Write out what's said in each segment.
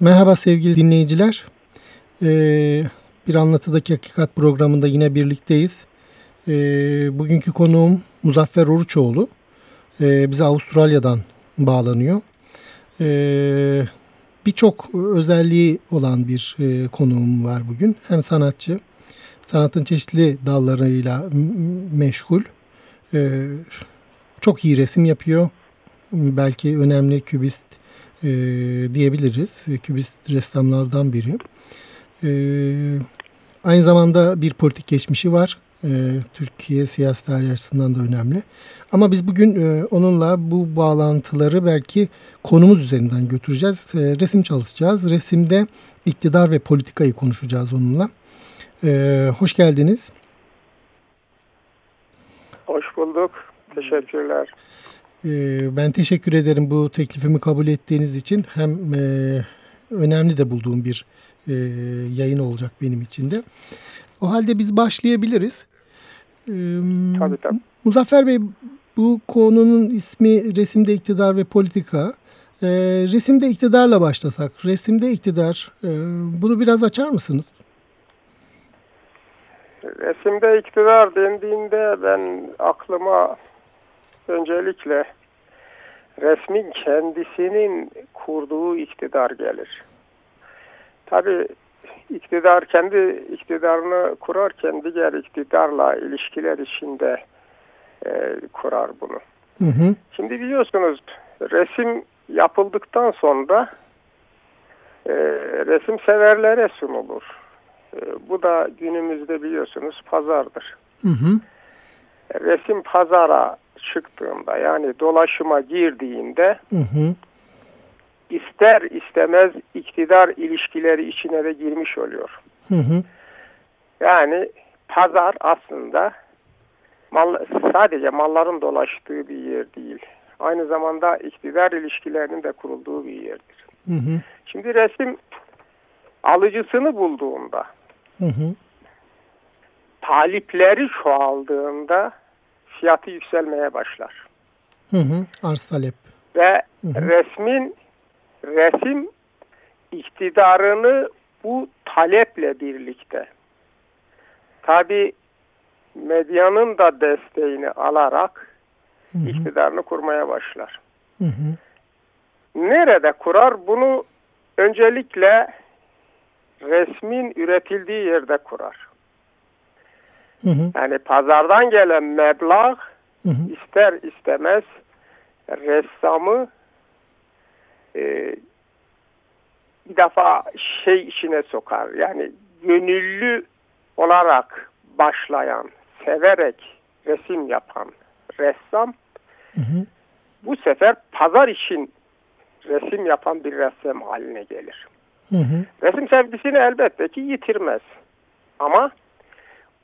Merhaba sevgili dinleyiciler. Ee, bir Anlatıdaki Hakikat programında yine birlikteyiz. Ee, bugünkü konuğum Muzaffer Oruçoğlu. Ee, bize Avustralya'dan bağlanıyor. Ee, Birçok özelliği olan bir e, konuğum var bugün. Hem sanatçı, sanatın çeşitli dallarıyla meşgul. Ee, çok iyi resim yapıyor. Belki önemli kübist e, diyebiliriz. Kübist ressamlardan biri. E, aynı zamanda bir politik geçmişi var. E, Türkiye siyasi tarihi açısından da önemli. Ama biz bugün e, onunla bu bağlantıları belki konumuz üzerinden götüreceğiz. E, resim çalışacağız. Resimde iktidar ve politikayı konuşacağız onunla. E, hoş geldiniz. Hoş bulduk. Teşekkürler. Ee, ben teşekkür ederim bu teklifimi kabul ettiğiniz için. Hem e, önemli de bulduğum bir e, yayın olacak benim için de. O halde biz başlayabiliriz. Ee, tabii tabii. Muzaffer Bey bu konunun ismi resimde iktidar ve politika. Ee, resimde iktidarla başlasak. Resimde iktidar e, bunu biraz açar mısınız? Resimde iktidar dendiğinde ben aklıma öncelikle resmin kendisinin kurduğu iktidar gelir. Tabi iktidar kendi iktidarını kurarken diğer iktidarla ilişkiler içinde e, kurar bunu. Hı hı. Şimdi biliyorsunuz resim yapıldıktan sonra e, resim severlere sunulur. E, bu da günümüzde biliyorsunuz pazardır. Hı hı. Resim pazara çıktığında yani dolaşıma girdiğinde hı hı. ister istemez iktidar ilişkileri içine de girmiş oluyor. Hı hı. Yani pazar aslında mal, sadece malların dolaştığı bir yer değil. Aynı zamanda iktidar ilişkilerinin de kurulduğu bir yerdir. Hı hı. Şimdi resim alıcısını bulduğunda hı hı. talipleri çoğaldığında fiyatı yükselmeye başlar. Hı hı, arz talep. Ve hı hı. resmin resim iktidarını bu taleple birlikte tabi medyanın da desteğini alarak hı hı. iktidarını kurmaya başlar. Hı hı. Nerede kurar? Bunu öncelikle resmin üretildiği yerde kurar. Hı hı. Yani pazardan gelen meblağ hı hı. ister istemez ressamı e, bir defa şey içine sokar. Yani gönüllü olarak başlayan, severek resim yapan ressam hı hı. bu sefer pazar için resim yapan bir ressam haline gelir. Hı hı. Resim sevgisini elbette ki yitirmez. Ama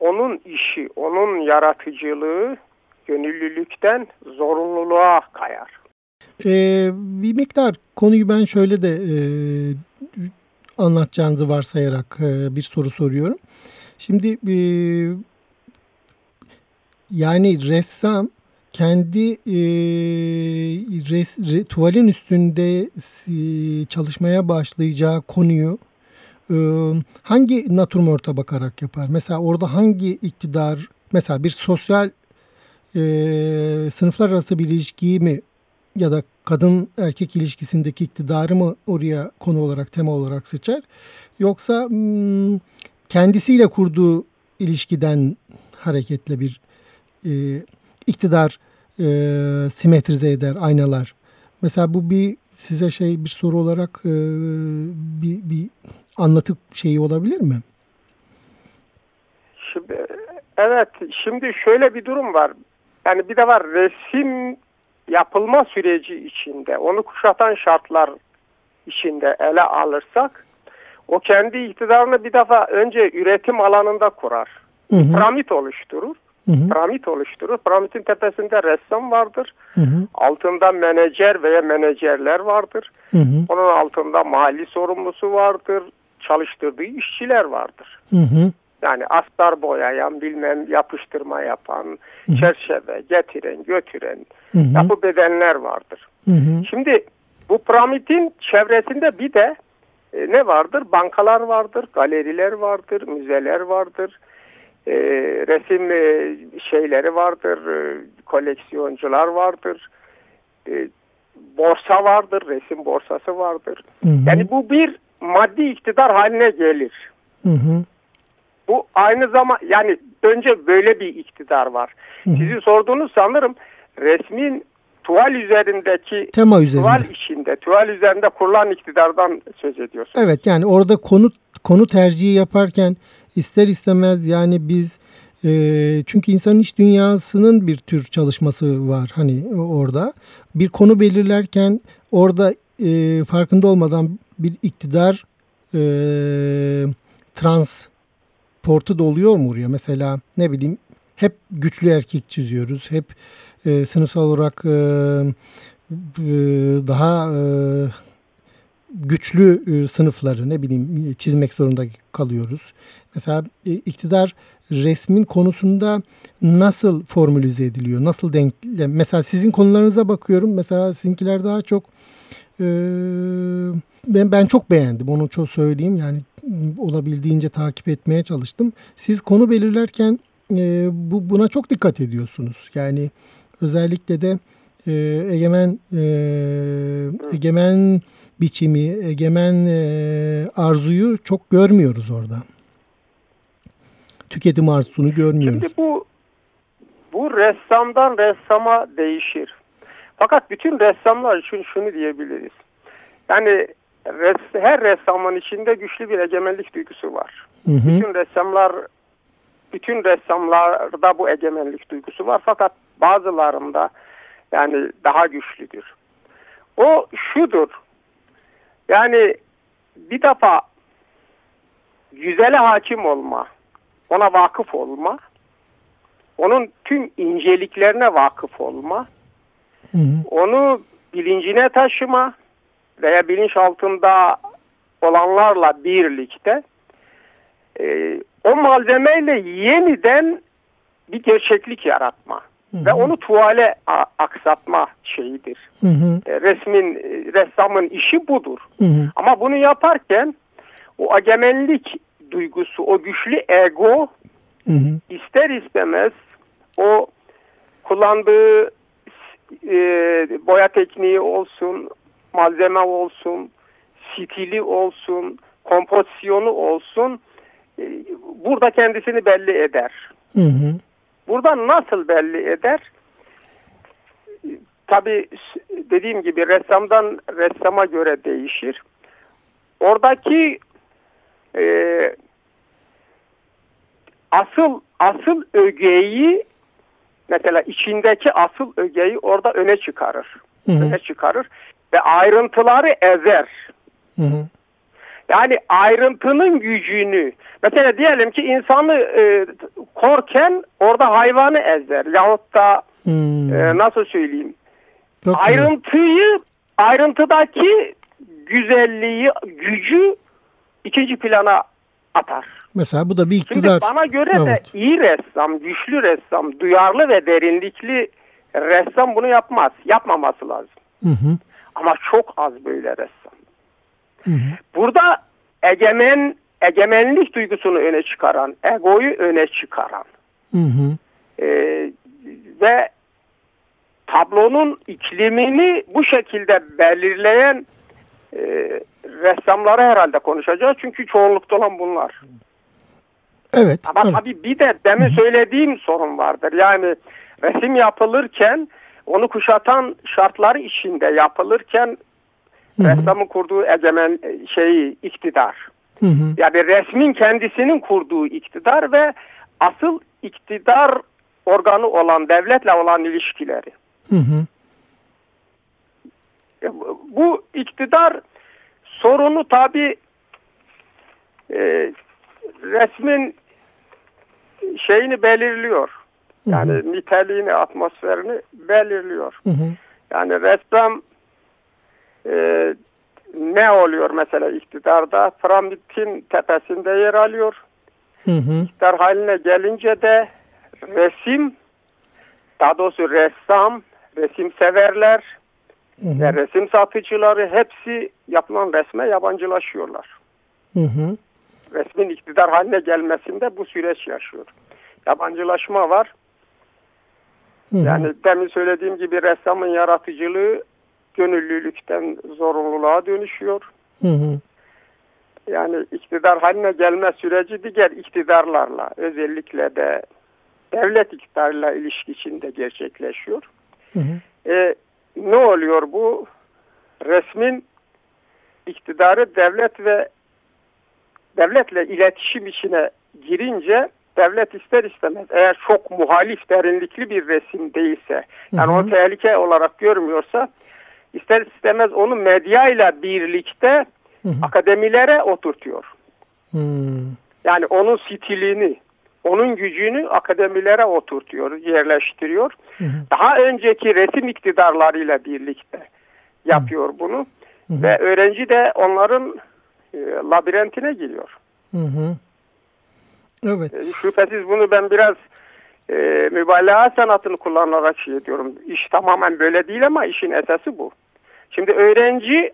onun işi, onun yaratıcılığı gönüllülükten zorunluluğa kayar. Ee, bir miktar konuyu ben şöyle de e, anlatacağınızı varsayarak e, bir soru soruyorum. Şimdi e, yani ressam kendi e, res, re, tuvalin üstünde e, çalışmaya başlayacağı konuyu hangi natürmörte bakarak yapar? Mesela orada hangi iktidar, mesela bir sosyal e, sınıflar arası bir ilişkiyi mi ya da kadın erkek ilişkisindeki iktidarı mı oraya konu olarak, tema olarak seçer? Yoksa kendisiyle kurduğu ilişkiden hareketle bir e, iktidar e, simetrize eder, aynalar. Mesela bu bir size şey bir soru olarak e, bir, bir anlatı şeyi olabilir mi? Şimdi, evet, şimdi şöyle bir durum var. Yani bir de var resim yapılma süreci içinde, onu kuşatan şartlar içinde ele alırsak, o kendi iktidarını bir defa önce üretim alanında kurar. Hı hı. Piramit oluşturur. Hı hı. Piramit oluşturur. Piramitin tepesinde ressam vardır. Hı hı. Altında menajer veya menajerler vardır. Hı hı. Onun altında mali sorumlusu vardır çalıştırdığı işçiler vardır. Hı hı. Yani astar boyayan, bilmem yapıştırma yapan, hı hı. çerçeve getiren, götüren hı hı. yapı bedenler vardır. Hı hı. Şimdi bu piramidin çevresinde bir de e, ne vardır? Bankalar vardır, galeriler vardır, müzeler vardır, e, resim e, şeyleri vardır, e, koleksiyoncular vardır, e, borsa vardır, resim borsası vardır. Hı hı. Yani bu bir maddi iktidar haline gelir. Hı hı. Bu aynı zaman yani önce böyle bir iktidar var. Hı hı. Sizin sorduğunuz sanırım resmin tuval üzerindeki tema üzerinde. tuval içinde, tuval üzerinde kurulan iktidardan söz ediyorsunuz. Evet yani orada konu konu tercihi yaparken ister istemez yani biz e, çünkü insanın iç dünyasının bir tür çalışması var hani orada. Bir konu belirlerken orada e, farkında olmadan bir iktidar e, transportu da oluyor mu oraya? Mesela ne bileyim hep güçlü erkek çiziyoruz. Hep e, sınıfsal olarak e, e, daha e, güçlü e, sınıfları ne bileyim çizmek zorunda kalıyoruz. Mesela e, iktidar resmin konusunda nasıl formülize ediliyor? Nasıl denklem? Mesela sizin konularınıza bakıyorum. Mesela sizinkiler daha çok e, ben ben çok beğendim. Onu çok söyleyeyim. Yani olabildiğince takip etmeye çalıştım. Siz konu belirlerken e, bu buna çok dikkat ediyorsunuz. Yani özellikle de e, egemen e, egemen biçimi, egemen e, arzuyu çok görmüyoruz orada. Tüketim arzusunu görmüyoruz. Şimdi bu bu ressamdan ressama değişir. Fakat bütün ressamlar için şunu diyebiliriz. Yani her ressamın içinde güçlü bir egemenlik duygusu var. Hı hı. Bütün ressamlar bütün ressamlarda bu egemenlik duygusu var fakat bazılarında yani daha güçlüdür. O şudur. Yani bir defa güzele hakim olma, ona vakıf olma, onun tüm inceliklerine vakıf olma, hı hı. onu bilincine taşıma veya bilinç altında olanlarla birlikte e, o malzemeyle yeniden bir gerçeklik yaratma hı hı. ve onu tuvale aksatma şeyidir. Hı hı. E, resmin, ressamın işi budur. Hı hı. Ama bunu yaparken o egemenlik duygusu, o güçlü ego hı hı. ister istemez o kullandığı e, boya tekniği olsun, malzeme olsun, stili olsun, kompozisyonu olsun e, burada kendisini belli eder. Hı hı. Burada nasıl belli eder? Tabi dediğim gibi ressamdan ressama göre değişir. Oradaki e, asıl asıl ögeyi mesela içindeki asıl ögeyi orada öne çıkarır. Hı hı. Öne çıkarır ve ayrıntıları ezer. Hı hı. Yani ayrıntının gücünü mesela diyelim ki insanı e, korken orada hayvanı ezer yahut da hmm. e, nasıl söyleyeyim Çok ayrıntıyı ayrıntıdaki güzelliği gücü ikinci plana atar. Mesela bu da bir iktidar. Şimdi bana göre evet. de iyi ressam, güçlü ressam, duyarlı ve derinlikli ressam bunu yapmaz. Yapmaması lazım. Hı hı. Ama çok az böyle ressam. Hı hı. Burada egemen egemenlik duygusunu öne çıkaran, egoyu öne çıkaran hı hı. E, ve tablonun iklimini bu şekilde belirleyen e, ressamları herhalde konuşacağız. Çünkü çoğunlukta olan bunlar. Evet. Ama evet. tabii bir de demin söylediğim sorun vardır. Yani resim yapılırken onu kuşatan şartları içinde yapılırken Hı-hı. ressamın kurduğu egemen e, şeyi iktidar. Hı-hı. Yani resmin kendisinin kurduğu iktidar ve asıl iktidar organı olan devletle olan ilişkileri. Hı-hı. E, bu iktidar sorunu tabi e, resmin şeyini belirliyor. Yani hı hı. niteliğini, atmosferini belirliyor. Hı hı. Yani ressam e, ne oluyor mesela iktidarda? Piramidin tepesinde yer alıyor. Hı hı. İktidar haline gelince de resim, daha doğrusu ressam, resim severler, Hı hı. Ve resim satıcıları hepsi yapılan resme yabancılaşıyorlar. Hı hı. Resmin iktidar haline gelmesinde bu süreç yaşıyor. Yabancılaşma var. Hı hı. Yani demin söylediğim gibi ressamın yaratıcılığı gönüllülükten zorunluluğa dönüşüyor. Hı hı. Yani iktidar haline gelme süreci diğer iktidarlarla özellikle de devlet iktidarıyla ilişki içinde gerçekleşiyor. Hı hı. E, ne oluyor bu? Resmin iktidarı devlet ve devletle iletişim içine girince devlet ister istemez eğer çok muhalif derinlikli bir resim değilse yani hı hı. o tehlike olarak görmüyorsa ister istemez onu medyayla birlikte hı hı. akademilere oturtuyor. Hı. Yani onun stilini, onun gücünü akademilere oturtuyor, yerleştiriyor. Hı hı. Daha önceki resim iktidarlarıyla birlikte yapıyor hı. bunu. Hı hı. Ve öğrenci de onların e, labirentine giriyor. Hı hı. Evet. E, şüphesiz bunu ben biraz e, mübalağa sanatını kullanarak şey ediyorum. İş tamamen böyle değil ama işin esası bu. Şimdi öğrenci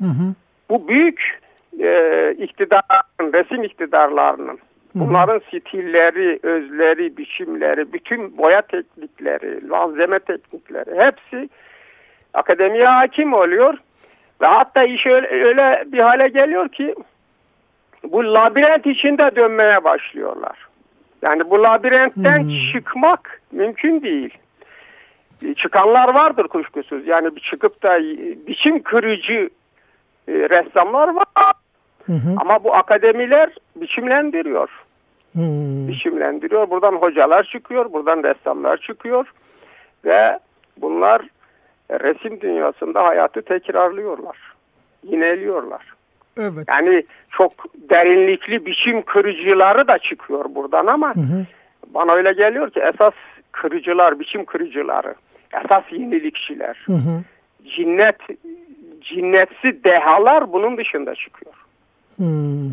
hı hı. bu büyük e, iktidarın, resim iktidarlarının bunların stilleri, özleri, biçimleri, bütün boya teknikleri, malzeme teknikleri hepsi akademiye hakim oluyor. Ve hatta iş öyle, öyle bir hale geliyor ki bu labirent içinde dönmeye başlıyorlar. Yani bu labirentten hmm. çıkmak mümkün değil. Çıkanlar vardır kuşkusuz. Yani çıkıp da biçim kırıcı e, ressamlar var. Hı hı. Ama bu akademiler biçimlendiriyor. Hmm. Biçimlendiriyor. Buradan hocalar çıkıyor, buradan ressamlar çıkıyor ve bunlar resim dünyasında hayatı tekrarlıyorlar. Yineliyorlar. Evet. Yani çok derinlikli biçim kırıcıları da çıkıyor buradan ama hı hı. bana öyle geliyor ki esas kırıcılar, biçim kırıcıları, esas yenilikçiler, hı hı. cinnet cinnetsi dehalar bunun dışında çıkıyor. Hmm.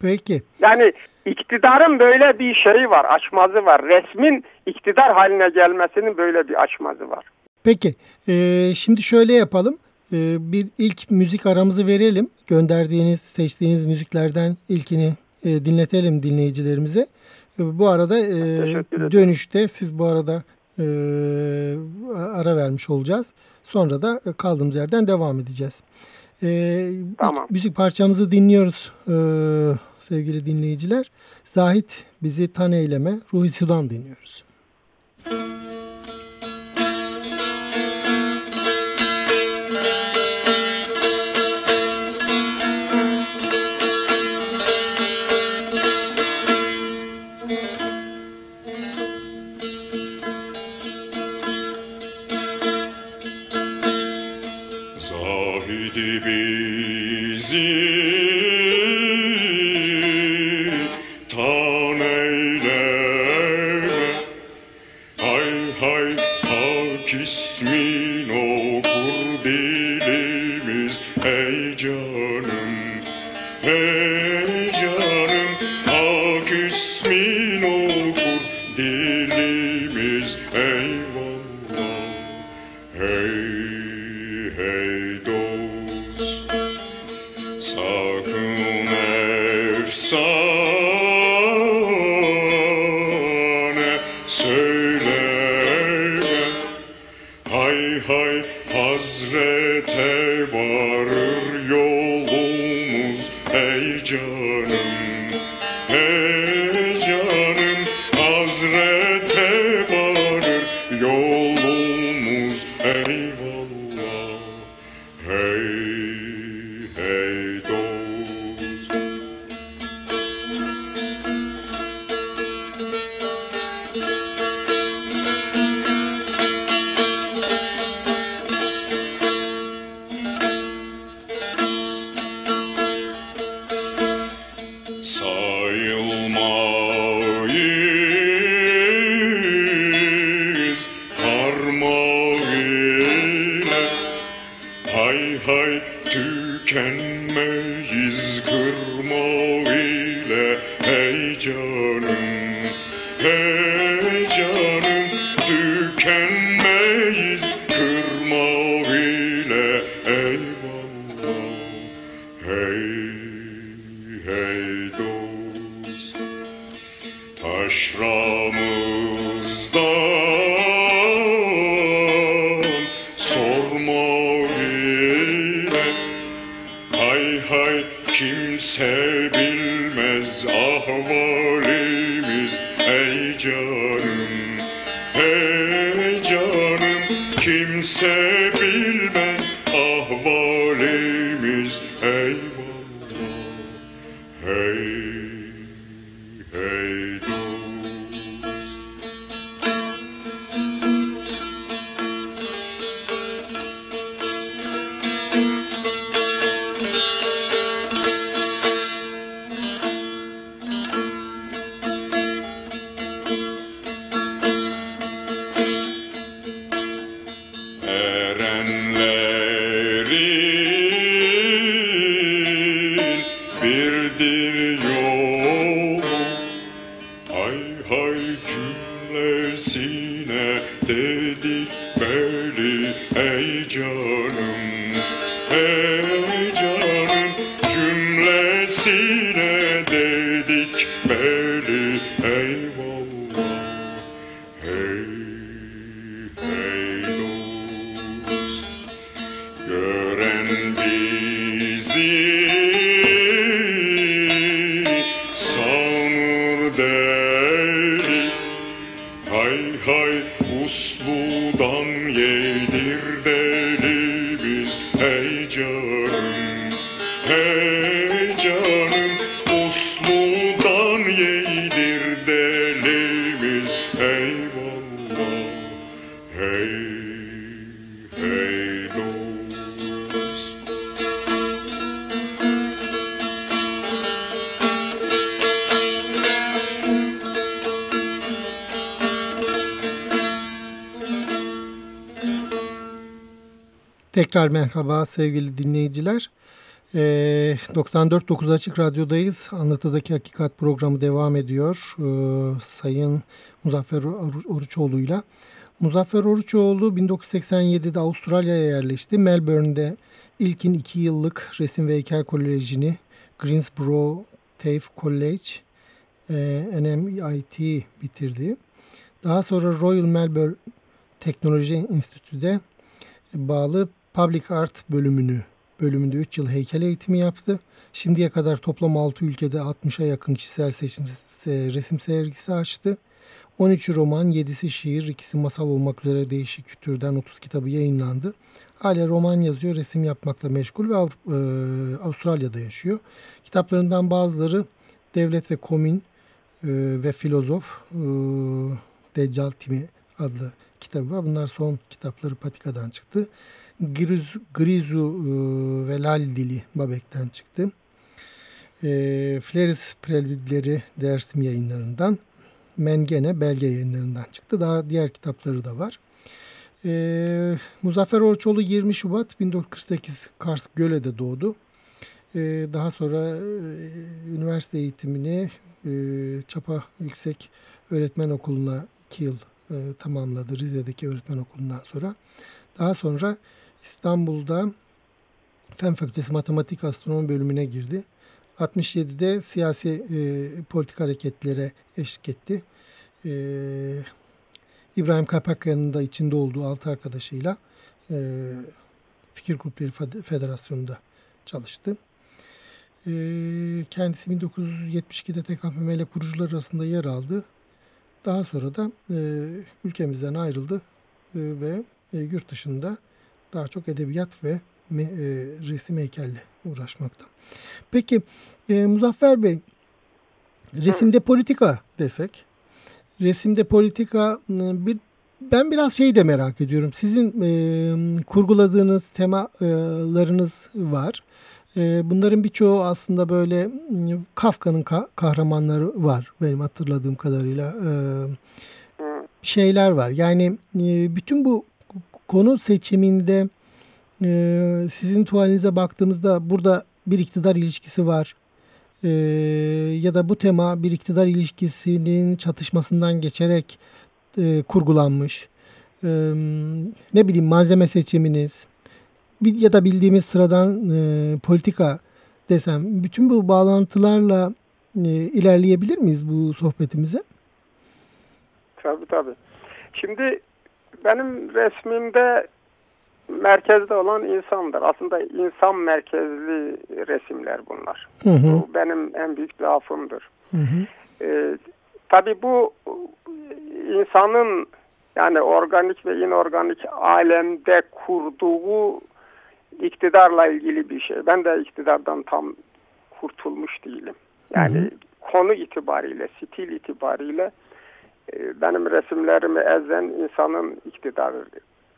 Peki. Yani iktidarın böyle bir şeyi var, açmazı var. Resmin iktidar haline gelmesinin böyle bir açmazı var. Peki, e, şimdi şöyle yapalım. E, bir ilk müzik aramızı verelim. Gönderdiğiniz, seçtiğiniz müziklerden ilkini e, dinletelim dinleyicilerimize. E, bu arada e, dönüşte siz bu arada e, ara vermiş olacağız. Sonra da kaldığımız yerden devam edeceğiz. E, tamam. Müzik parçamızı dinliyoruz sevgili dinleyiciler. Zahit bizi tan eyleme, Ruhi Sudan dinliyoruz. Müzik Hey canım hey dost. Taşramızdan dir de Tekrar merhaba sevgili dinleyiciler. Ee, 94.9 Açık Radyo'dayız. Anlatıdaki Hakikat programı devam ediyor. Ee, Sayın Muzaffer Or- Oruçoğlu'yla. Muzaffer Oruçoğlu 1987'de Avustralya'ya yerleşti. Melbourne'de ilkin iki yıllık resim ve heykel kolejini Greensboro TAFE College e, NMIT bitirdi. Daha sonra Royal Melbourne Teknoloji Enstitü'de bağlı Public Art bölümünü bölümünde 3 yıl heykel eğitimi yaptı. Şimdiye kadar toplam 6 ülkede 60'a yakın kişisel seçim, se- resim sergisi açtı. 13 roman, 7'si şiir, ikisi masal olmak üzere değişik türden 30 kitabı yayınlandı. Hala roman yazıyor, resim yapmakla meşgul ve Avrupa, e, Avustralya'da yaşıyor. Kitaplarından bazıları Devlet ve Komün e, ve Filozof e, Deccal Timi adlı kitabı var. Bunlar son kitapları Patika'dan çıktı. Grizu, Grizu e, ve Lal Dili Babek'ten çıktı. E, Fleris Prelüdleri Dersim yayınlarından. Mengene belge yayınlarından çıktı. Daha diğer kitapları da var. E, Muzaffer Orçoğlu 20 Şubat 1948 Kars Göle'de doğdu. E, daha sonra e, üniversite eğitimini e, Çapa Yüksek Öğretmen Okulu'na 2 yıl e, tamamladı Rize'deki öğretmen okulundan sonra. Daha sonra İstanbul'da Fen Fakültesi Matematik Astronomi bölümüne girdi. 67'de siyasi e, politik hareketlere eşlik etti. E, İbrahim Kapakya'nın da içinde olduğu altı arkadaşıyla e, Fikir Kulüpleri Fed- Federasyonu'nda çalıştı. E, kendisi 1972'de TKPM ile kurucular arasında yer aldı. Daha sonra da e, ülkemizden ayrıldı e, ve e, yurt dışında daha çok edebiyat ve me, e, resim heykelle uğraşmakta. Peki e, Muzaffer Bey, resimde politika desek, resimde politika e, bir ben biraz şey de merak ediyorum. Sizin e, kurguladığınız temalarınız var. E, bunların birçoğu aslında böyle e, Kafka'nın ka- kahramanları var benim hatırladığım kadarıyla. E, şeyler var. Yani e, bütün bu konu seçiminde e, sizin tuvalinize baktığımızda burada bir iktidar ilişkisi var. E, ya da bu tema bir iktidar ilişkisinin çatışmasından geçerek e, kurgulanmış. E, ne bileyim malzeme seçiminiz ya da bildiğimiz sıradan e, politika desem bütün bu bağlantılarla e, ilerleyebilir miyiz bu sohbetimize? Tabii tabii. Şimdi benim resmimde merkezde olan insandır. Aslında insan merkezli resimler bunlar. Hı hı. Bu benim en büyük zaafımdır. Hı hı. Ee, tabii bu insanın yani organik ve inorganik alemde kurduğu iktidarla ilgili bir şey. Ben de iktidardan tam kurtulmuş değilim. Yani Hı hı. konu itibariyle, stil itibariyle benim resimlerimi ezen insanın iktidarı,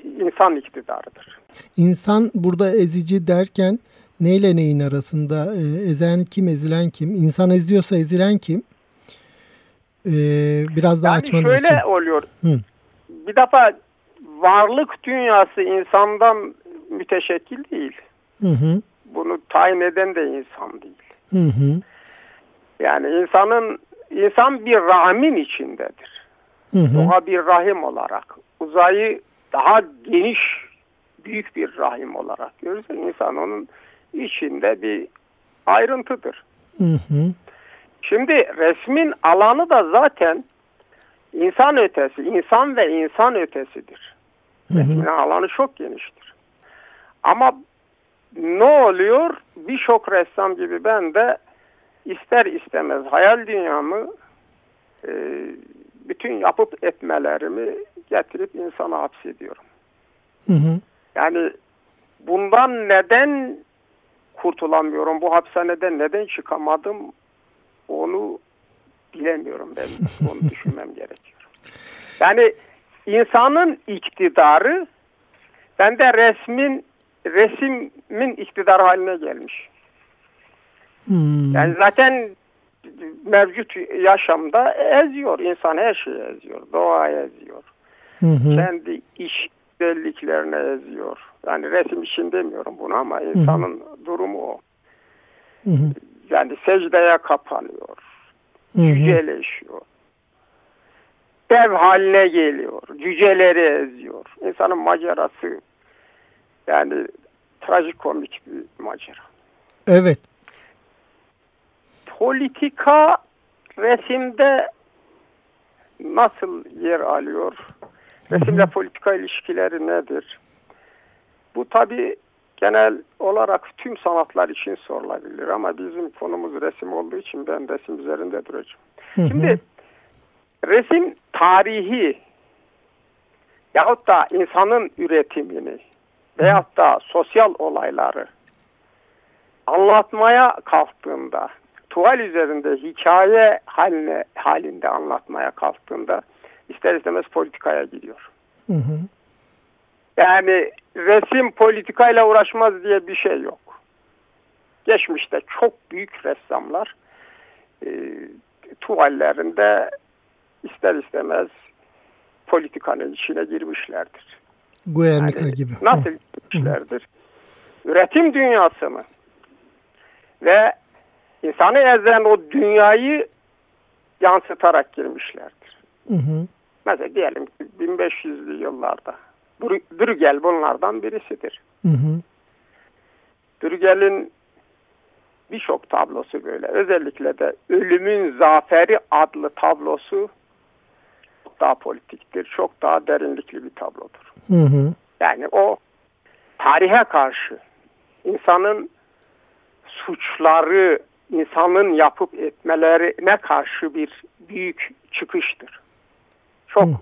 insan iktidarıdır. İnsan burada ezici derken neyle neyin arasında? E, ezen kim, ezilen kim? İnsan eziyorsa ezilen kim? E, biraz daha Yani açmanız şöyle için. oluyor. Hı. Bir defa varlık dünyası insandan müteşekkil değil. Hı hı. Bunu tayin eden de insan değil. Hı hı. Yani insanın insan bir rahmin içindedir. Hı hı. Doğa bir rahim olarak, uzayı daha geniş, büyük bir rahim olarak görürse insan onun içinde bir ayrıntıdır. Hı hı. Şimdi resmin alanı da zaten insan ötesi, insan ve insan ötesidir. Hı hı. Resmin alanı çok geniştir. Ama ne oluyor? Birçok ressam gibi ben de ister istemez hayal dünyamı e, bütün yapıp etmelerimi getirip insana hapsediyorum. Hı hı. Yani bundan neden kurtulamıyorum? Bu hapishaneden neden çıkamadım? Onu bilemiyorum ben. Onu düşünmem gerekiyor. Yani insanın iktidarı bende resmin resimin iktidar haline gelmiş. Hmm. Yani zaten mevcut yaşamda eziyor. insan her şeyi eziyor. Doğayı eziyor. Hı hı. Kendi iş özelliklerini eziyor. Yani resim için demiyorum bunu ama insanın durumu o. Hı hı. Yani secdeye kapanıyor. Hı hı. Yüceleşiyor. Dev haline geliyor. Cüceleri eziyor. İnsanın macerası yani trajikomik bir macera. Evet. Politika resimde nasıl yer alıyor? Resimle politika ilişkileri nedir? Bu tabi genel olarak tüm sanatlar için sorulabilir ama bizim konumuz resim olduğu için ben resim üzerinde duracağım. Şimdi resim tarihi yahut da insanın üretimini veyahut da sosyal olayları anlatmaya kalktığında tuval üzerinde hikaye haline, halinde anlatmaya kalktığında ister istemez politikaya gidiyor. Hı hı. Yani resim politikayla uğraşmaz diye bir şey yok. Geçmişte çok büyük ressamlar e, tuvallerinde ister istemez politikanın içine girmişlerdir. Guernica Yani gibi. Nasıl girmişlerdir? Üretim dünyası mı? Ve insanı ezen o dünyayı yansıtarak girmişlerdir. Hı hı. Mesela diyelim ki 1500'lü yıllarda Bruegel bunlardan birisidir. Hı hı. Bruegel'in birçok tablosu böyle. Özellikle de Ölümün Zaferi adlı tablosu çok daha politiktir. Çok daha derinlikli bir tablodur. Hı hı. Yani o tarihe karşı insanın suçları insanın yapıp etmelerine karşı bir büyük çıkıştır. Çok Hı.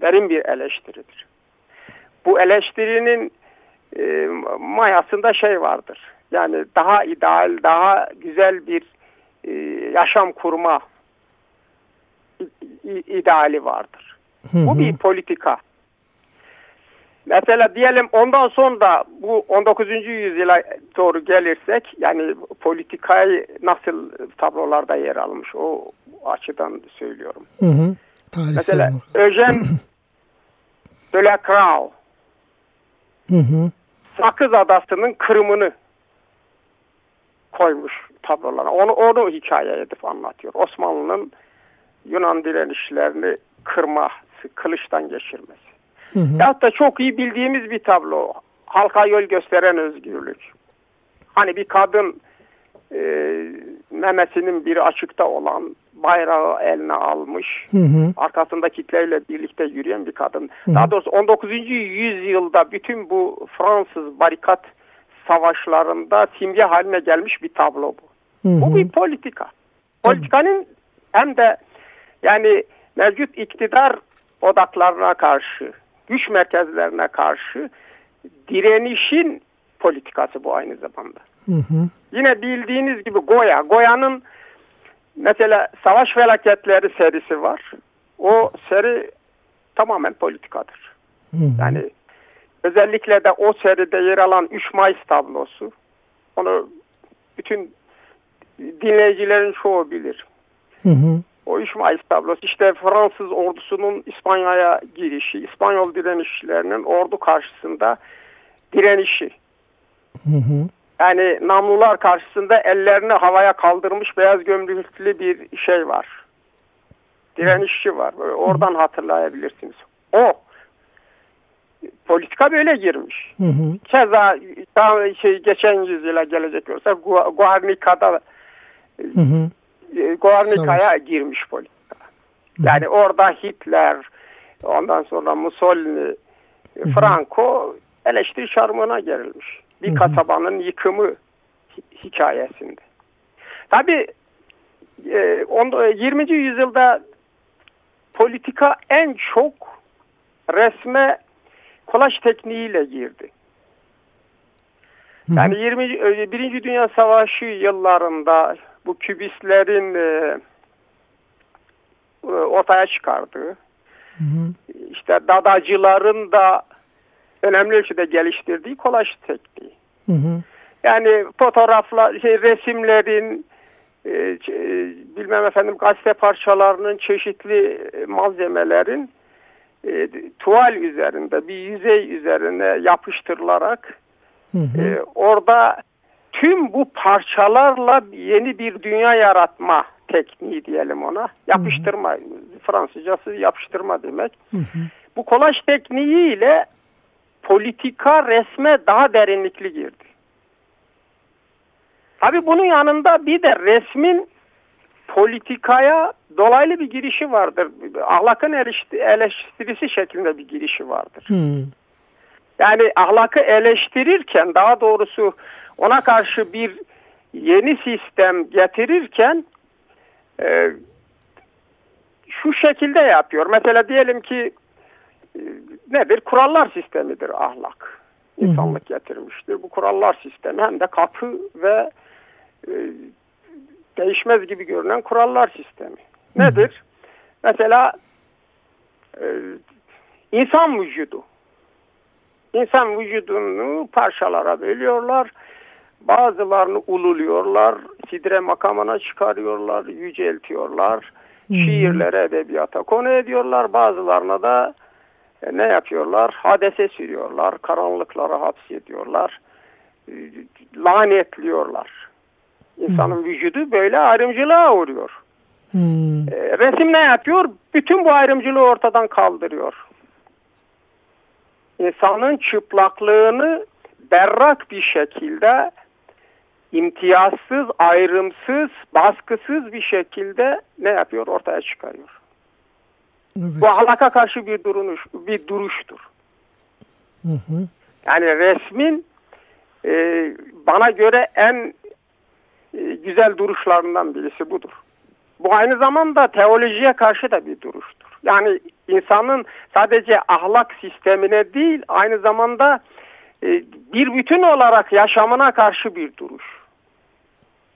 derin bir eleştiridir. Bu eleştirinin e, mayasında şey vardır. Yani daha ideal, daha güzel bir e, yaşam kurma ideali vardır. Hı Bu hı. bir politika. Mesela diyelim ondan sonra bu 19. yüzyıla doğru gelirsek yani politikayı nasıl tablolarda yer almış o açıdan söylüyorum. Hı hı. Tarihsel Mesela olarak. Eugène Delacroix Hı hı. Sakız Adası'nın kırımını koymuş tablolara. Onu, onu hikaye edip anlatıyor. Osmanlı'nın Yunan direnişlerini kırması, kılıçtan geçirmesi. Hı hı. Ya da çok iyi bildiğimiz bir tablo. Halka yol gösteren özgürlük. Hani bir kadın e, memesinin bir açıkta olan bayrağı eline almış. Hı hı. Arkasında kitleyle birlikte yürüyen bir kadın. Hı. Daha doğrusu 19. yüzyılda bütün bu Fransız barikat savaşlarında simge haline gelmiş bir tablo bu. Hı Bu hı. bir politika. Politikanın hem de yani mevcut iktidar odaklarına karşı, güç merkezlerine karşı direnişin politikası bu aynı zamanda. Hı hı. Yine bildiğiniz gibi Goya. Goya'nın mesela savaş felaketleri serisi var. O seri tamamen politikadır. Hı hı. Yani özellikle de o seride yer alan 3 Mayıs tablosu. Onu bütün dinleyicilerin çoğu bilir. Hı hı. O 3 Mayıs tablosu işte Fransız ordusunun İspanya'ya girişi, İspanyol direnişçilerinin ordu karşısında direnişi. Hı hı. Yani namlular karşısında ellerini havaya kaldırmış beyaz gömleklü bir şey var. Direnişçi var. Böyle Oradan hatırlayabilirsiniz. O politika böyle girmiş. Hı hı. Keza daha şey geçen yüzyıla gelecek olursa Gu- Guernica'da Hı hı. E, Guernica'ya girmiş politika. Yani orada Hitler, ondan sonra Mussolini, e, Franco eleştiri çarmıhına gerilmiş. Bir kasabanın yıkımı hi- hikayesinde. Tabii e, on- 20. yüzyılda politika en çok resme kolaj tekniğiyle girdi. Yani 20. e, Birinci Dünya Savaşı yıllarında bu kübistlerin e, e, ortaya çıkardığı, Hı hı. işte dadacıların da önemli ölçüde geliştirdiği kolaj tekniği. Hı hı. Yani fotoğraflar, şey, resimlerin, e, e, bilmem efendim gazete parçalarının, çeşitli e, malzemelerin e, tuval üzerinde, bir yüzey üzerine yapıştırılarak Hı hı. e, orada tüm bu parçalarla yeni bir dünya yaratma tekniği diyelim ona. Yapıştırma, Fransızcası yapıştırma demek. Hı hı. Bu kolaj tekniğiyle politika resme daha derinlikli girdi. Tabi bunun yanında bir de resmin politikaya dolaylı bir girişi vardır. Ahlakın eleşti- eleştirisi şeklinde bir girişi vardır. Hı. Yani ahlakı eleştirirken daha doğrusu ona karşı bir yeni sistem getirirken e, şu şekilde yapıyor. Mesela diyelim ki e, nedir? Kurallar sistemidir ahlak. İnsanlık getirmiştir. Bu kurallar sistemi hem de katı ve e, değişmez gibi görünen kurallar sistemi. Nedir? Mesela e, insan vücudu. İnsan vücudunu parçalara bölüyorlar. Bazılarını ululuyorlar, sidre makamına çıkarıyorlar, yüceltiyorlar. Şiirlere, edebiyata konu ediyorlar. Bazılarına da e, ne yapıyorlar? Hadese sürüyorlar, karanlıklara hapsediyorlar, e, lanetliyorlar. İnsanın vücudu böyle ayrımcılığa uğruyor. Hı. E, resim ne yapıyor? Bütün bu ayrımcılığı ortadan kaldırıyor. İnsanın çıplaklığını berrak bir şekilde imtiyazsız, ayrımsız, baskısız bir şekilde ne yapıyor? Ortaya çıkarıyor. Evet. Bu ahlaka karşı bir duruş, bir duruştur. Hı hı. Yani resmin e, bana göre en e, güzel duruşlarından birisi budur. Bu aynı zamanda teolojiye karşı da bir duruştur. Yani insanın sadece ahlak sistemine değil aynı zamanda e, bir bütün olarak yaşamına karşı bir duruş.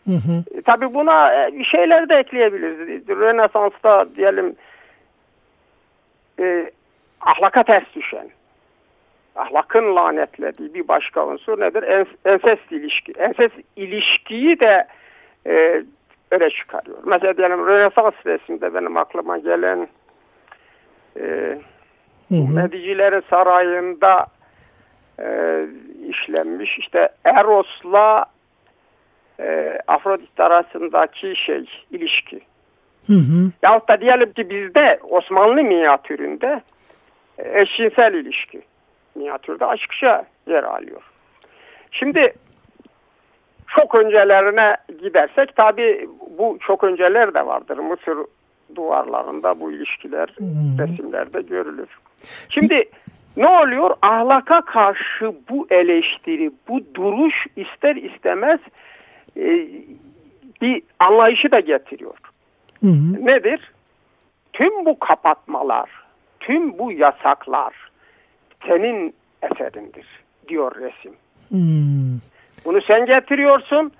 Hı hı. E, tabii buna e, bir şeyler de ekleyebiliriz. Rönesans'ta diyelim e, ahlaka ters düşen, ahlakın lanetlediği bir başka unsur nedir? En- Ensest ilişki. Ensest ilişkiyi de e, öne çıkarıyor. Mesela diyelim Rönesans resimde benim aklıma gelen e, hı. Medicilerin sarayında e, işlenmiş işte Eros'la e, Afrodit arasındaki şey ilişki. Hı hı. Yahut da diyelim ki bizde Osmanlı minyatüründe e, eşcinsel ilişki minyatürde açıkça yer alıyor. Şimdi çok öncelerine gidersek tabi bu çok önceler de vardır. Mısır duvarlarında bu ilişkiler Hmm. resimlerde görülür. Şimdi ne oluyor? Ahlaka karşı bu eleştiri, bu duruş ister istemez e, bir anlayışı da getiriyor. Hı hı. Nedir? Tüm bu kapatmalar, tüm bu yasaklar senin eserindir diyor resim. Hmm. Bunu sen getiriyorsun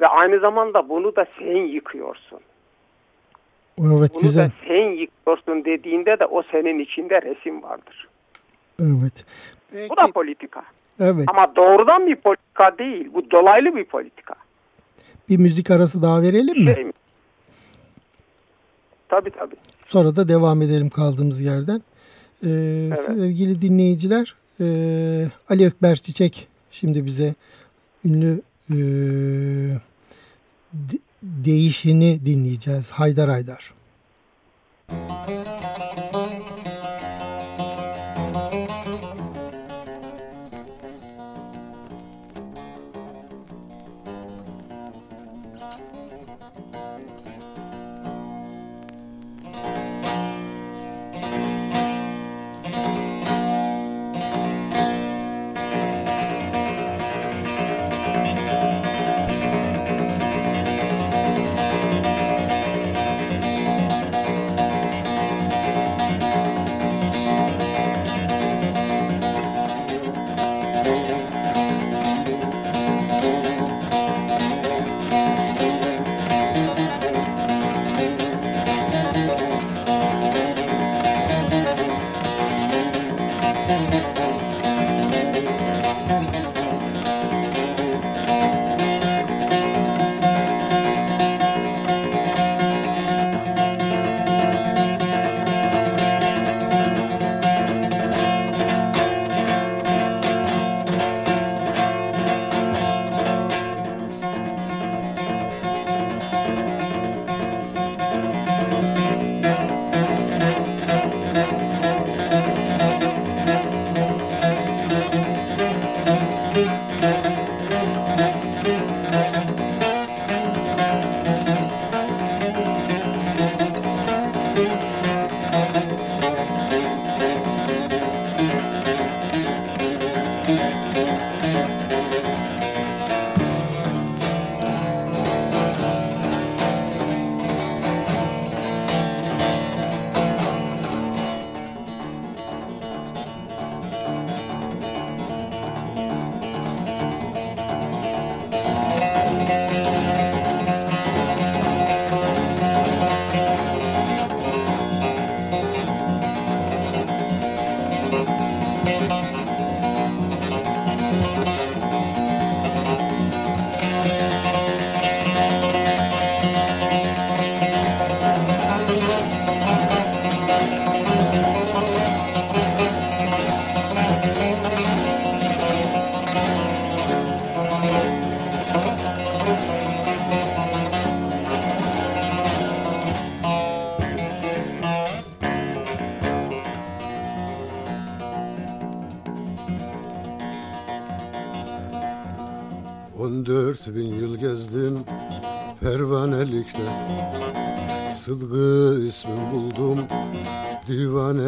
ve aynı zamanda bunu da sen yıkıyorsun. Evet Bunu güzel. da sen yıkıyorsun dediğinde de o senin içinde resim vardır. Evet. Bu da politika. Evet. Ama doğrudan bir politika değil. Bu dolaylı bir politika. Bir müzik arası daha verelim mi? Şey mi? Tabii tabii. Sonra da devam edelim kaldığımız yerden. Ee, Sevgili dinleyiciler, e, Ali Ökber Çiçek şimdi bize ünlü e, değişini dinleyeceğiz. Haydar Haydar. On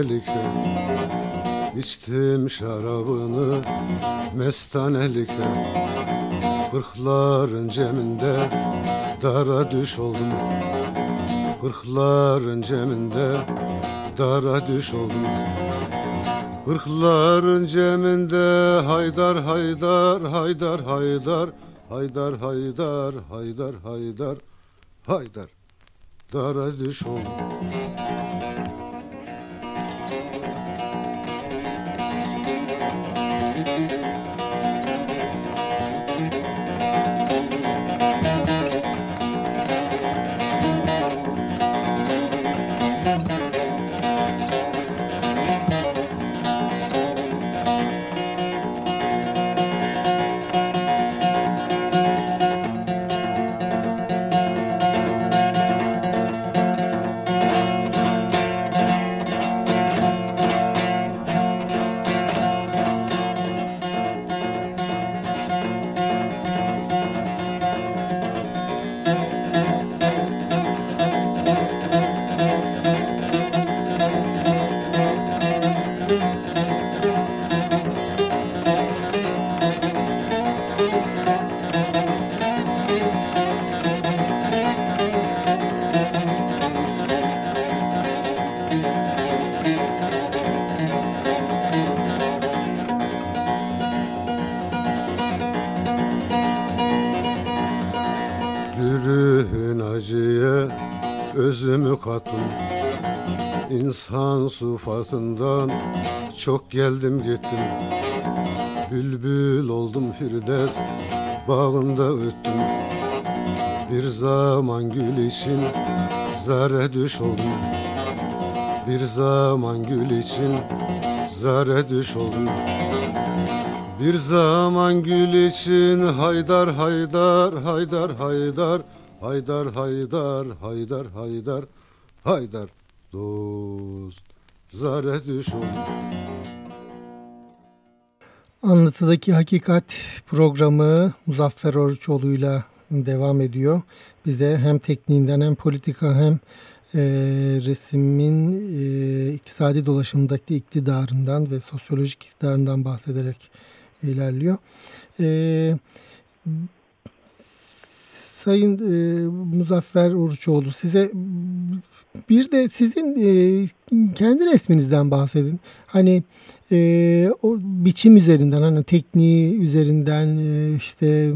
divanelikte İçtim şarabını mestanelikte Kırkların ceminde dara düş oldum. Kırkların ceminde dara düş oldum. Kırkların ceminde haydar haydar haydar haydar Haydar haydar haydar haydar haydar Dara düş oldum İnsan sıfatından çok geldim gittim. Bülbül oldum Firdevs bağında öttüm. Bir zaman gül için zare düş oldum. Bir zaman gül için zare düş oldum. Bir zaman gül için haydar haydar haydar haydar haydar haydar haydar haydar haydar dost zare düş Anlatıdaki Hakikat programı Muzaffer Oruçoğlu'yla devam ediyor. Bize hem tekniğinden hem politika hem e, resimin e, iktisadi dolaşımdaki iktidarından ve sosyolojik iktidarından bahsederek ilerliyor. E, Sayın e, Muzaffer Uruçoğlu size bir de sizin e, kendi resminizden bahsedin. Hani e, o biçim üzerinden hani tekniği üzerinden e, işte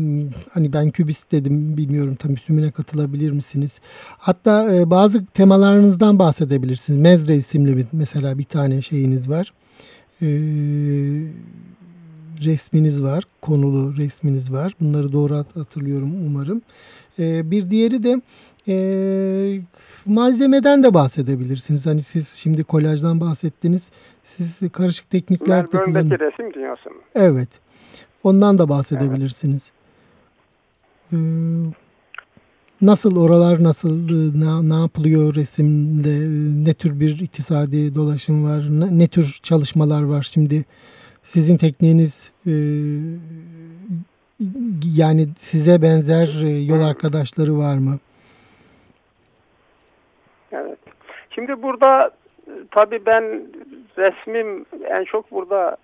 hani ben kübist dedim bilmiyorum tam tümüne katılabilir misiniz? Hatta e, bazı temalarınızdan bahsedebilirsiniz. Mezre isimli bir mesela bir tane şeyiniz var. Eee resminiz var. Konulu resminiz var. Bunları doğru hatırlıyorum umarım. E, bir diğeri de e, malzemeden de bahsedebilirsiniz. Hani siz şimdi kolajdan bahsettiniz. Siz karışık teknikler de kullanın. resim dünyası mı? Evet. Ondan da bahsedebilirsiniz. Evet. Nasıl oralar nasıl ne, ne yapılıyor resimde ne tür bir iktisadi dolaşım var ne, ne tür çalışmalar var şimdi sizin tekniğiniz e, yani size benzer e, yol arkadaşları var mı? Evet. Şimdi burada tabii ben resmim en çok burada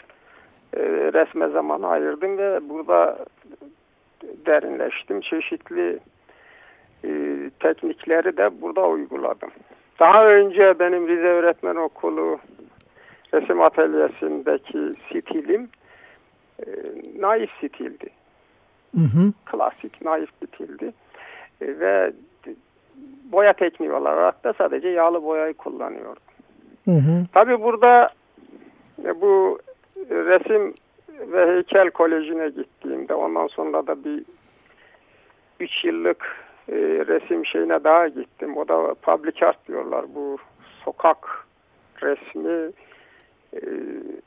e, resme zaman ayırdım ve burada derinleştim. Çeşitli e, teknikleri de burada uyguladım. Daha önce benim Rize Öğretmen Okulu resim atölyesindeki stilim e, naif stildi. Hı hı. Klasik naif stildi. E, ve boya tekniği olarak da sadece yağlı boyayı kullanıyordum. Hı hı. Tabii burada e, bu resim ve heykel kolejine gittiğimde ondan sonra da bir üç yıllık e, resim şeyine daha gittim. O da public art diyorlar. Bu sokak resmi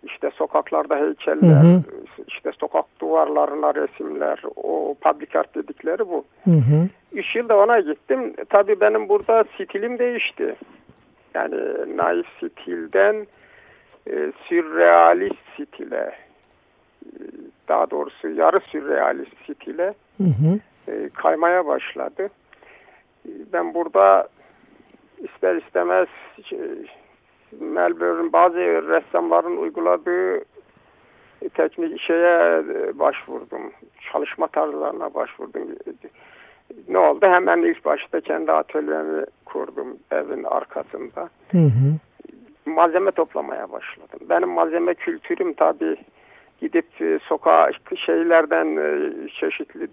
işte sokaklarda heykeller, hı hı. işte sokak duvarlarına resimler, o public art dedikleri bu. Hı hı. Üç yılda ona gittim. Tabii benim burada stilim değişti. Yani naif stilden e, sürrealist stile, e, daha doğrusu yarı sürrealist stile hı hı. E, kaymaya başladı. E, ben burada ister istemez e, Melbourne bazı ressamların uyguladığı teknik şeye e, başvurdum. Çalışma tarzlarına başvurdum. Ne oldu? Hemen ilk başta kendi atölyemi kurdum evin arkasında. Hı hı. Malzeme toplamaya başladım. Benim malzeme kültürüm tabii gidip e, sokağa şeylerden e, çeşitli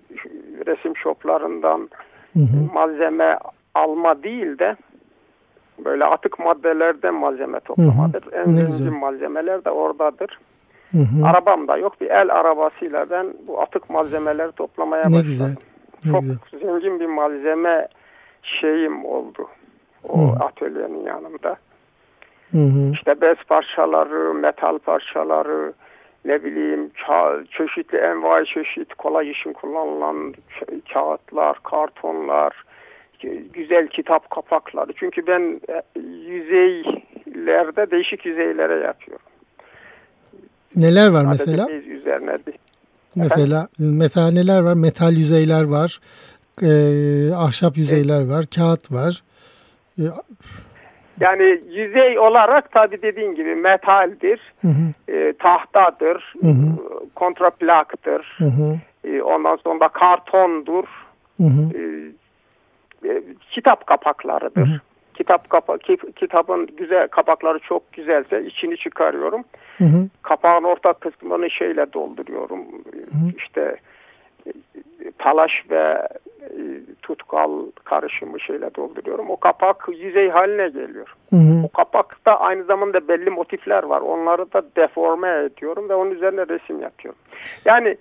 resim şoplarından hı hı. malzeme alma değil de böyle atık maddelerden malzeme toplamadır. Hı hı. En zengin malzemeler de oradadır. Hı hı. Arabam da yok. Bir el arabasıyla ben bu atık malzemeleri toplamaya ne başladım. Güzel. Ne Çok güzel. zengin bir malzeme şeyim oldu. O hı. atölyenin yanında. Hı hı. İşte bez parçaları, metal parçaları, ne bileyim ka çeşitli envai çeşit kolay için kullanılan kağıtlar, kartonlar, güzel kitap kapakları. Çünkü ben e, yüzeylerde değişik yüzeylere yapıyorum. Neler var mesela? Üzerine. Mesela mesela neler var? Metal yüzeyler var. E, ahşap yüzeyler evet. var. Kağıt var. E, yani yüzey olarak tabi dediğin gibi metaldir, hı hı. E, tahtadır, hı hı. kontraplaktır, hı hı. E, ondan sonra kartondur, hı hı. E, e, kitap kapaklarıdır. Hı hı. Kitap kapa kitabın güzel kapakları çok güzelse içini çıkarıyorum. Hı hı. Kapağın orta kısmını şeyle dolduruyorum. Hı hı. İşte talaş ve e, tutkal karışımı şeyle dolduruyorum. O kapak yüzey haline geliyor. Hı hı. O kapakta aynı zamanda belli motifler var. Onları da deforme ediyorum ve onun üzerine resim yapıyorum. Yani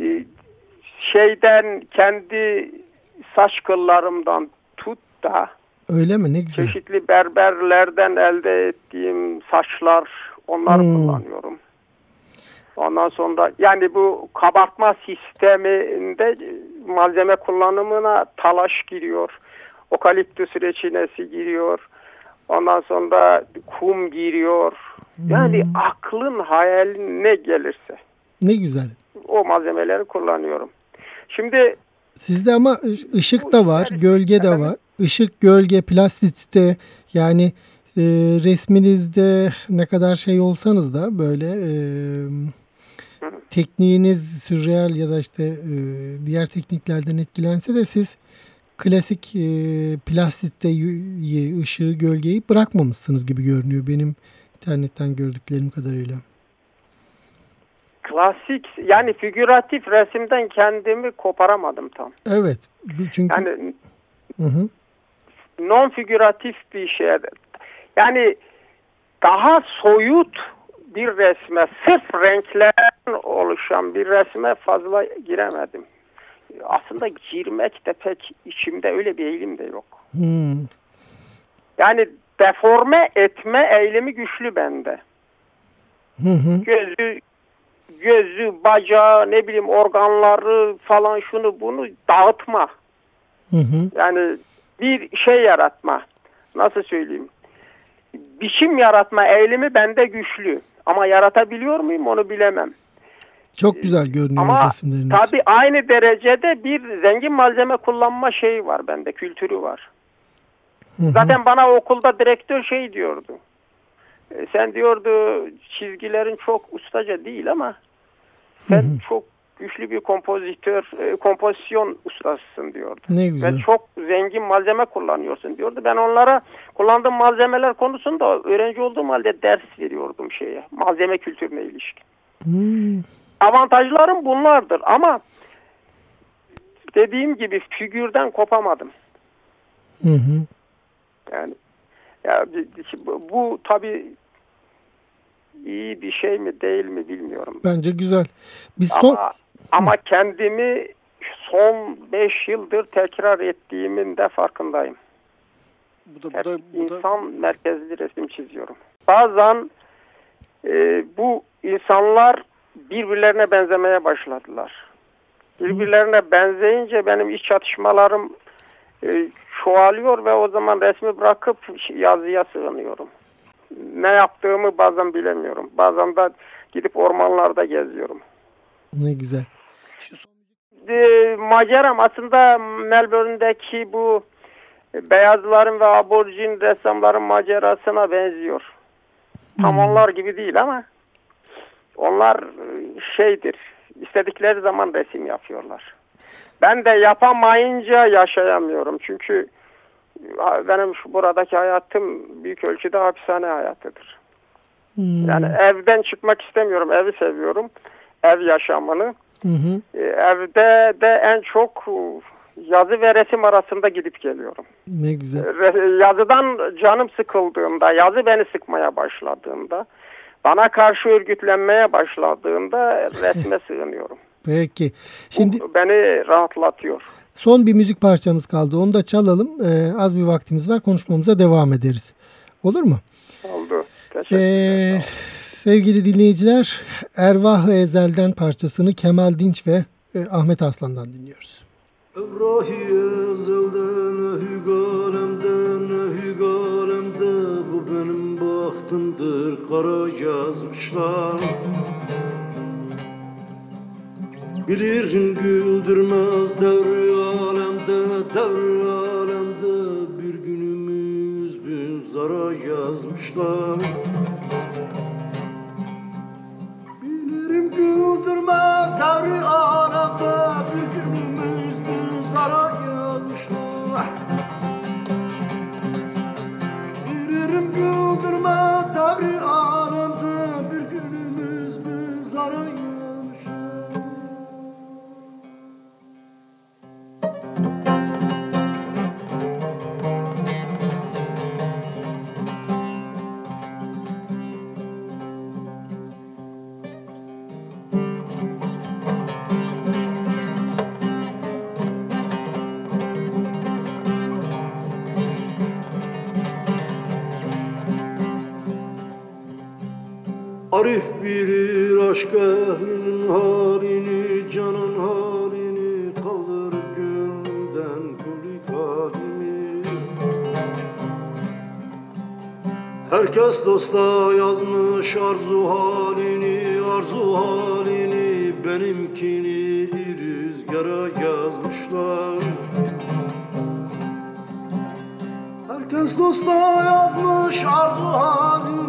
e, şeyden kendi saç kıllarımdan tut da Öyle mi? Ne güzel. çeşitli berberlerden elde ettiğim saçlar onları Hmm. kullanıyorum. Ondan sonra yani bu kabartma sisteminde malzeme kullanımına talaş giriyor. Okaliptüs reçinesi giriyor. Ondan sonra kum giriyor. Yani aklın hayalin ne gelirse Ne güzel. o malzemeleri kullanıyorum. Şimdi Sizde ama ışık da var, gölge de var. Işık, gölge, plastikte yani e, resminizde ne kadar şey olsanız da böyle e, tekniğiniz sürreal ya da işte e, diğer tekniklerden etkilense de siz klasik e, y- ışığı, gölgeyi bırakmamışsınız gibi görünüyor benim internetten gördüklerim kadarıyla. Klasik yani figüratif resimden kendimi koparamadım tam. Evet. Çünkü Yani Hı hı. non figüratif bir şey. Yani daha soyut bir resme, sırf renklerden oluşan bir resme fazla giremedim. Aslında girmek de pek içimde öyle bir eğilim de yok. Hmm. Yani deforme etme eğilimi güçlü bende. Hı hı. Gözü, gözü, bacağı, ne bileyim organları falan şunu bunu dağıtma. Hı hı. Yani bir şey yaratma. Nasıl söyleyeyim? Biçim yaratma eğilimi bende güçlü. Ama yaratabiliyor muyum onu bilemem. Çok güzel görünüyor Ama resimleriniz. tabii aynı derecede bir zengin malzeme kullanma şeyi var bende, kültürü var. Hı hı. Zaten bana okulda direktör şey diyordu. E, Sen diyordu çizgilerin çok ustaca değil ama sen çok güçlü bir kompozitör, e, kompozisyon ustasısın diyordu. Ne güzel. Ve çok zengin malzeme kullanıyorsun diyordu. Ben onlara kullandığım malzemeler konusunda öğrenci olduğum halde ders veriyordum şeye. Malzeme kültürüne ilişkin. Hmm. Avantajlarım bunlardır ama dediğim gibi figürden kopamadım. Hı hı. Yani ya bu, bu tabii iyi bir şey mi değil mi bilmiyorum. Bence güzel. Biz son Ama ama kendimi son 5 yıldır tekrar ettiğimin de farkındayım. bu da, bu da, bu da insan merkezli resim çiziyorum. Bazen e, bu insanlar birbirlerine benzemeye başladılar. Birbirlerine benzeyince benim iç çatışmalarım e, çoğalıyor ve o zaman resmi bırakıp yazıya sığınıyorum. Ne yaptığımı bazen bilemiyorum. Bazen de gidip ormanlarda geziyorum. ne güzel. e, maceram aslında Melbourne'deki bu beyazların ve aborjin ressamların macerasına benziyor. Tam onlar gibi değil ama onlar e, şeydir. istedikleri zaman resim yapıyorlar. Ben de yapamayınca yaşayamıyorum. Çünkü e, benim şu buradaki hayatım büyük ölçüde hapishane hayatıdır. Hmm. Yani evden çıkmak istemiyorum. Evi seviyorum. Ev yaşamını. Hı hı. E, Evde de en çok e, yazı ve resim arasında gidip geliyorum. Ne güzel. Re- Yazıdan canım sıkıldığında, yazı beni sıkmaya başladığında, bana karşı örgütlenmeye başladığında resme sığınıyorum. Peki. Şimdi Bu beni rahatlatıyor. Son bir müzik parçamız kaldı. Onu da çalalım. Ee, az bir vaktimiz var. Konuşmamıza devam ederiz. Olur mu? Oldu. Ee, sevgili dinleyiciler, Ervah-ı Ezel'den parçasını Kemal Dinç ve e, Ahmet Aslan'dan dinliyoruz. Evrahi ezelden hügalemden hügalemde Bu benim bahtımdır kara yazmışlar Bilirim güldürmez devri alemde devri alemde Bir günümüz bir zara yazmışlar. Bilirim güldürmez devri alemde bilir aşk ehlinin halini Canan halini kaldır gönlümden kuli kalimi Herkes dosta yazmış arzu halini Arzu halini benimkini rüzgara yazmışlar. Herkes dosta yazmış arzu halini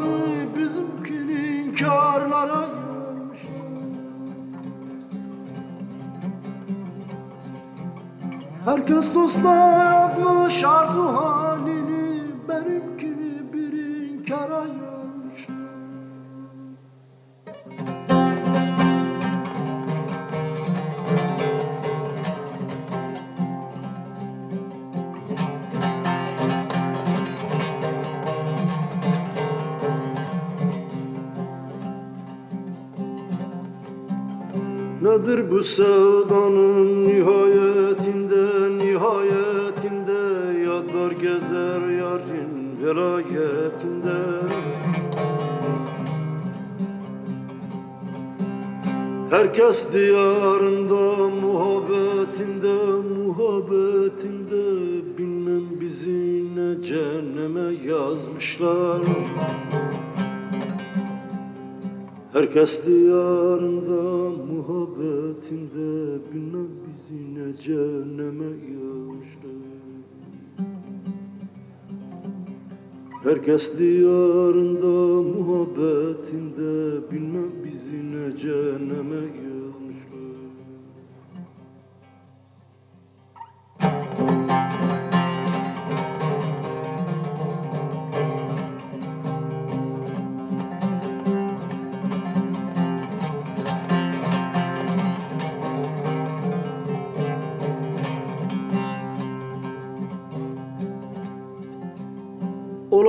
İnkarlara yazmış Herkes dosta yazmış arzu halini Benimkini bir inkara yazmış Nedir bu sevdanın nihayetinde nihayetinde Yadlar gezer yarın velayetinde. Herkes diyarında muhabbetinde muhabbetinde Bilmem bizi ne cehenneme yazmışlar. Herkes diyarında Herkes diyarında muhabbetinde Bilmem bizi ne cehenneme yazmışlar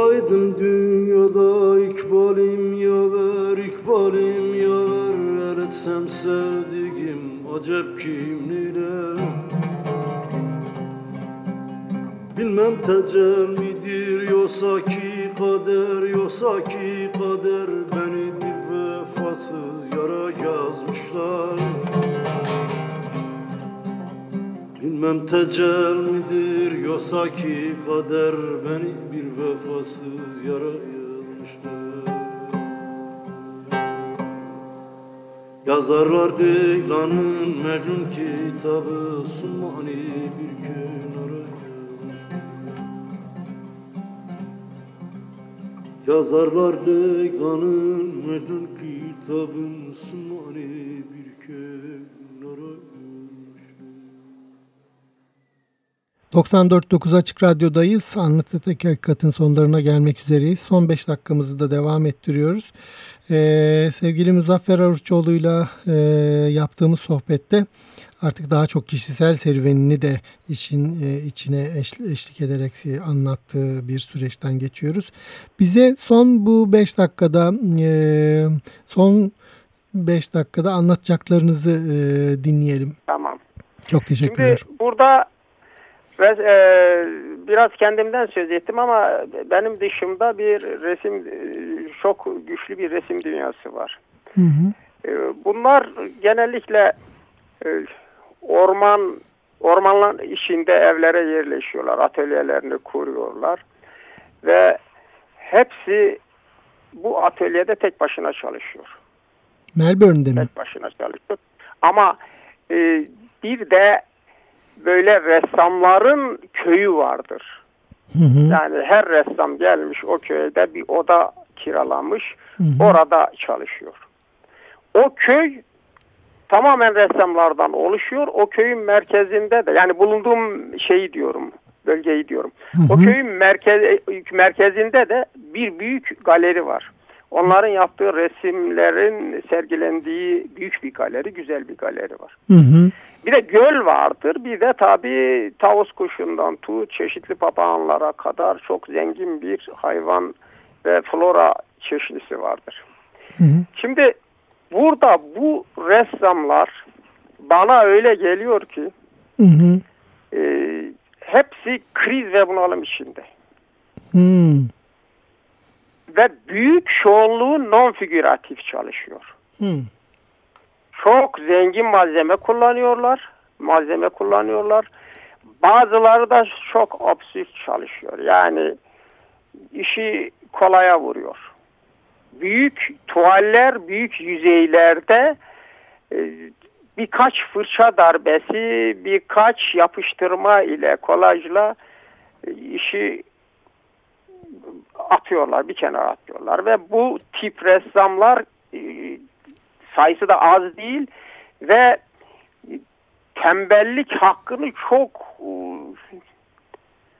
Olaydım dünyada ikbalim yaver, ikbalim yaver. Er etsem sevdiğim acep kim neler Bilmem tecel midir yoksa ki kader Yoksa ki kader. Beni bir vefasız yara yazmışlar Bilmem tecel midir yoksa ki kader beni bir vefasız yara yazmışlar Yazarlar Dilan'ın Mecnun kitabı Sunmani bir kenara Yazarlar Dilan'ın Mecnun kitabın Sunmani bir kenara 94.9 Açık Radyo'dayız. Anlatıdaki Hakikat'ın sonlarına gelmek üzereyiz. Son 5 dakikamızı da devam ettiriyoruz. Ee, sevgili Muzaffer Aruşçoğlu'yla e, yaptığımız sohbette artık daha çok kişisel serüvenini de işin e, içine eş, eşlik ederek anlattığı bir süreçten geçiyoruz. Bize son bu 5 dakikada e, son 5 dakikada anlatacaklarınızı e, dinleyelim. Tamam. Çok teşekkürler. Şimdi burada ve, e, biraz kendimden söz ettim ama benim dışımda bir resim e, çok güçlü bir resim dünyası var. Hı hı. E, bunlar genellikle e, orman ormanlar içinde evlere yerleşiyorlar, atölyelerini kuruyorlar ve hepsi bu atölyede tek başına çalışıyor. Melbourne'de mi? Tek başına çalışıyor. Ama e, bir de böyle ressamların köyü vardır. Hı hı. Yani her ressam gelmiş o köyde bir oda kiralamış. Hı hı. Orada çalışıyor. O köy tamamen ressamlardan oluşuyor. O köyün merkezinde de yani bulunduğum şeyi diyorum, bölgeyi diyorum. Hı O hı. köyün merkez, merkezinde de bir büyük galeri var. Onların yaptığı resimlerin sergilendiği büyük bir galeri, güzel bir galeri var. Hı hı. Bir de göl vardır. Bir de tabii tavus kuşundan tut çeşitli papağanlara kadar çok zengin bir hayvan ve flora çeşnisi vardır. Hı hı. Şimdi burada bu ressamlar bana öyle geliyor ki Hı hı. e, hepsi kriz ve bunalım içinde. Hmm. ve büyük çoğunluğu non-figüratif çalışıyor. Hmm. Çok zengin malzeme kullanıyorlar. Malzeme kullanıyorlar. Bazıları da çok absürt çalışıyor. Yani işi kolaya vuruyor. Büyük tuvaller, büyük yüzeylerde e, birkaç fırça darbesi, birkaç yapıştırma ile kolajla e, işi atıyorlar, bir kenara atıyorlar ve bu tip ressamlar e, sayısı da az değil ve tembellik hakkını çok e,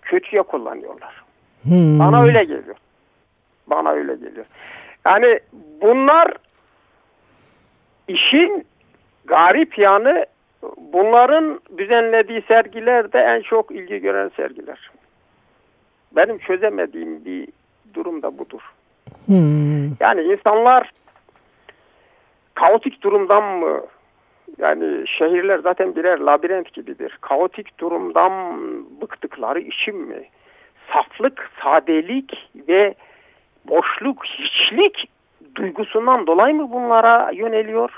kötüye kullanıyorlar. Hmm. Bana öyle geliyor. Bana öyle geliyor. Yani bunlar işin garip yanı bunların düzenlediği sergilerde en çok ilgi gören sergiler. Benim çözemediğim bir durum da budur. Hmm. Yani insanlar kaotik durumdan mı yani şehirler zaten birer labirent gibidir. Kaotik durumdan bıktıkları için mi? Saflık, sadelik ve boşluk, hiçlik duygusundan dolayı mı bunlara yöneliyor?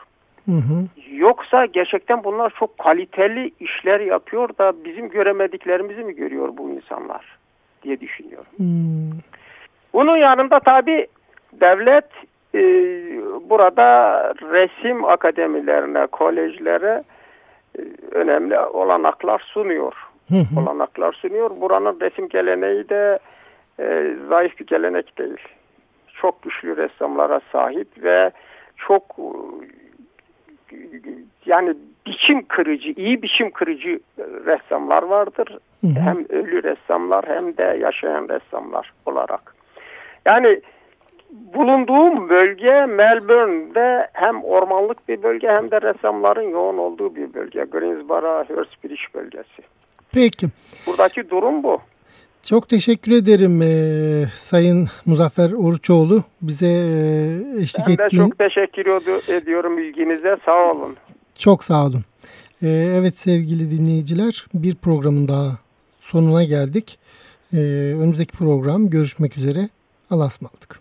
Hı hı. Yoksa gerçekten bunlar çok kaliteli işler yapıyor da bizim göremediklerimizi mi görüyor bu insanlar diye düşünüyorum. Hmm. Bunun yanında tabi devlet e, burada resim akademilerine, kolejlere e, önemli olanaklar sunuyor. Olanaklar sunuyor. Buranın resim geleneği de e, zayıf bir gelenek değil. Çok güçlü ressamlara sahip ve çok e, yani biçim kırıcı, iyi biçim kırıcı ressamlar vardır. Hı hı. Hem ölü ressamlar hem de yaşayan ressamlar olarak. Yani bulunduğum bölge Melbourne'de hem ormanlık bir bölge hem de ressamların yoğun olduğu bir bölge. Greensboro, Hurstbridge bölgesi. Peki. Buradaki durum bu. Çok teşekkür ederim eee, Sayın Muzaffer Oruçoğlu. Bize eee, eşlik Ben de ettiğin çok teşekkür ed- ediyorum ilginize. Sağ olun. çok sağ olun. Eee, evet sevgili dinleyiciler bir programın daha sonuna geldik. Eee, önümüzdeki program görüşmek üzere. Allah'a ısmarladık.